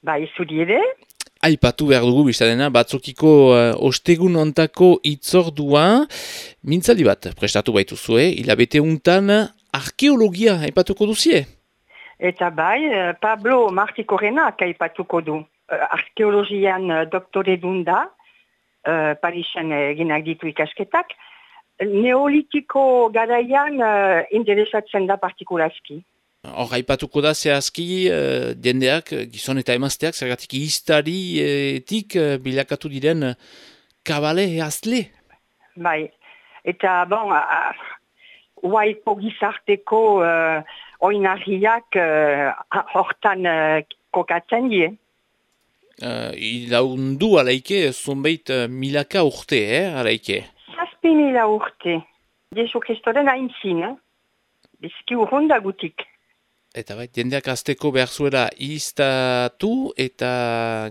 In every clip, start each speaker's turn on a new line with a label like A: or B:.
A: Bai, zuri ere?
B: Aipatu behar dugu bizarena, batzokiko uh, ostegun ontako itzordua, mintzaldi bat, prestatu baitu zue, hilabete untan arkeologia aipatuko duzie?
A: Eta bai, eh, Pablo Martikorenak aipatuko du. Arkeologian doktore dunda, uh, Parisen eginak ditu ikasketak, neolitiko garaian uh, interesatzen da partikulazki.
B: Hor, haipatuko da zehazki uh, jendeak, gizon eta emazteak, zergatik iztarietik uh, bilakatu diren uh, kabale eazle.
A: Bai, eta bon, uh, gizarteko uh, oinarriak uh, hortan uh, kokatzen die.
B: Uh, ilaundu alaike, zunbeit uh, milaka urte, eh, alaike?
A: Zazpi mila urte. Jesu Kristoren hain zin, eh? Bizki urrunda gutik.
B: Eta bai, jendeak azteko behar zuela iztatu eta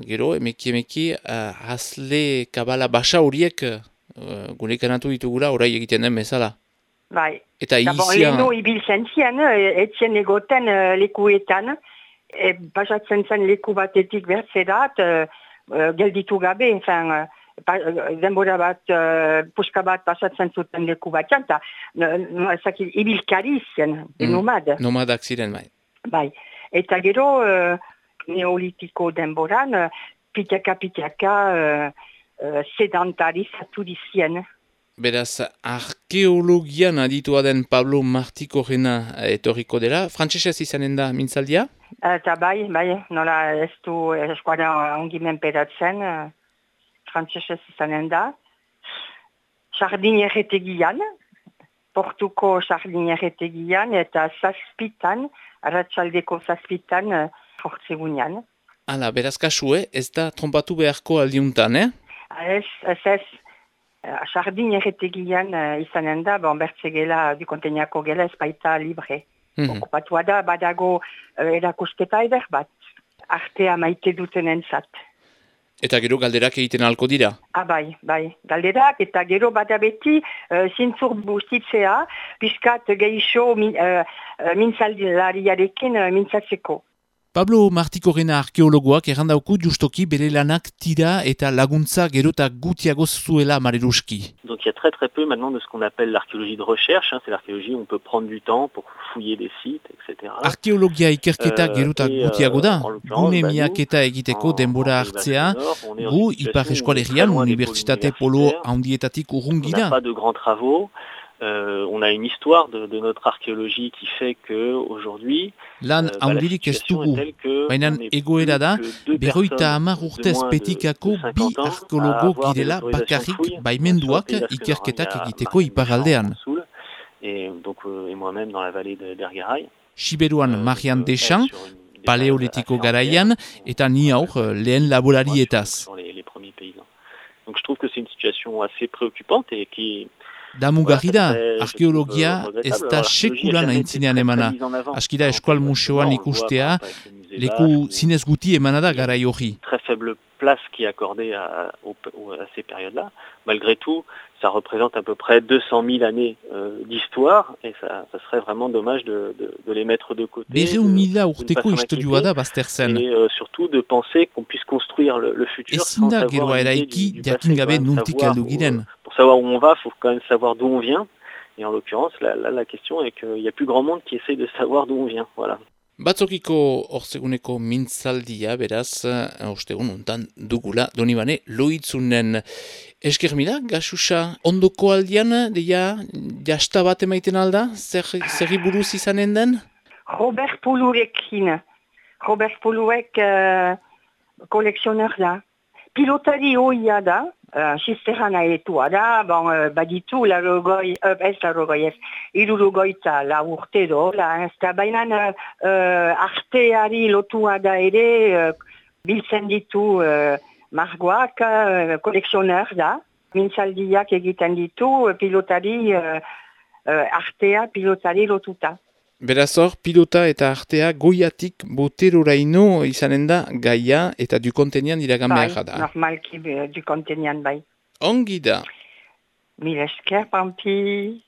B: gero emeki emeki uh, hasle kabala basa horiek uh, gure kanatu ditugula orai egiten den bezala.
A: Bai.
B: Eta
A: izia... Bon, lehenu ibiltzen zien, etzen egoten uh, lekuetan, e, basatzen zen leku batetik bertzerat, uh, gelditu gabe, enfin, uh, denbora bat, uh, puska bat pasatzen zuten leku bat, eta uh, ibilkari zen, mm. nomad.
B: Nomadak ziren, bai.
A: Bai, eta gero uh, neolitiko denboran, uh, pitaka-pitaka uh, uh, sedantarizatu dizien.
B: Beraz, arkeologian aditua den Pablo Martiko rena etorriko dela. Frantzesez izanen da mintzaldia?
A: Eta bai, bai, nola ez du eskuara ongi menperatzen, uh, frantzesez izanen da. Sardin erretegian, portuko sardin erretegian eta zazpitan, arratsaldeko zazpitan jortze uh, gunean.
B: Hala, beraz kasue, ez da trompatu beharko aldiuntan, eh?
A: Ez, ez, ez. Sardin erretegian uh, izanen da, bon, bertzegela, du konteniako gela, ez baita libre. Mm -hmm. Okupatua da, badago erakusketa eder bat. Artea maite duten entzat.
B: Eta gero galderak egiten alko dira?
A: Ah, bai, bai. Galderak eta gero badabeti uh, zintzur bustitzea, piskat geixo min, uh, mintzaldilariarekin uh, mintzatzeko.
B: Pablo Martikorena arkeologoak errandauku justoki bere lanak tira eta laguntza gerota gutiago zuela mareruski.
C: Donc il y a très très peu maintenant de ce qu'on appelle l'archéologie de recherche, hein, c'est l'archéologie où on peut prendre du temps pour fouiller des sites, etc.
B: Arkeologia ikerketa euh, gerota gutiago da, gune miaketa egiteko denbora hartzea, gu ipar eskualerian unibertsitate polo handietatik urrungira.
C: On n'a pas de grands travaux, Euh, on a une histoire de, de notre archéologie qui fait que aujourd'hui
B: lan euh, handirik ez dugu baina egoera da berroita hamar urtez petikako bi arkeologo girela bakarrik baimenduak ikerketak egiteko iparaldean
C: et donc euh, et moi-même dans la vallée d'Ergaray
B: Siberuan euh, Marian Deschamps paleolitiko garaian eta ni aur lehen laborarietaz
C: Donc je trouve que c'est une situation assez préoccupante et qui
B: Damugarri da, arkeologia ez da sekulan aintzinean emana. Askida eskual museoan ikustea, leku zinez guti emana da gara hori.
C: Très faible place qui est accordée à, à ces périodes-là. Malgré tout, ça représente à peu près 200 000 années euh, d'histoire et ça, ça serait vraiment dommage de, de, de les mettre de côté.
B: Urteko da bazterzen.
C: Et euh, surtout de penser qu'on puisse construire le, le futur sans savoir
B: eraiki jakin gabe nuntik aldu giren.
C: Savoir où on va, il faut quand même savoir d'où on vient. Et en l'occurrence, là, là, la question est qu'il y a plus grand monde qui essaie de savoir d'où on vient. Voilà.
B: Batzokiko orzeguneko mintzaldia, beraz, ostegun untan dugula, doni bane, loitzunen esker mila, gasusa, ondoko aldian, deia, jasta bat emaiten alda, zer, zerri buruz izanen den?
A: Robert Pulurekin, Robert Puluek uh, koleksioner da, pilotari hoia da, Uh, Sisteran aetua da, bon, uh, baditu, la rogoi, uh, ez la rogoi ez, irurugoita la urte do, la, ez da, baina uh, arteari lotua da ere, uh, biltzen ditu uh, margoak, uh, koleksioner da, mintzaldiak egiten ditu, pilotari, uh, uh, artea pilotari lotuta.
B: Beraz hor, pilota eta artea goiatik boteroraino izanen da gaia eta du kontenian iragan
A: bai,
B: behar da.
A: Normalki du kontenian bai.
B: Ongi da.
A: Mil esker, pampi.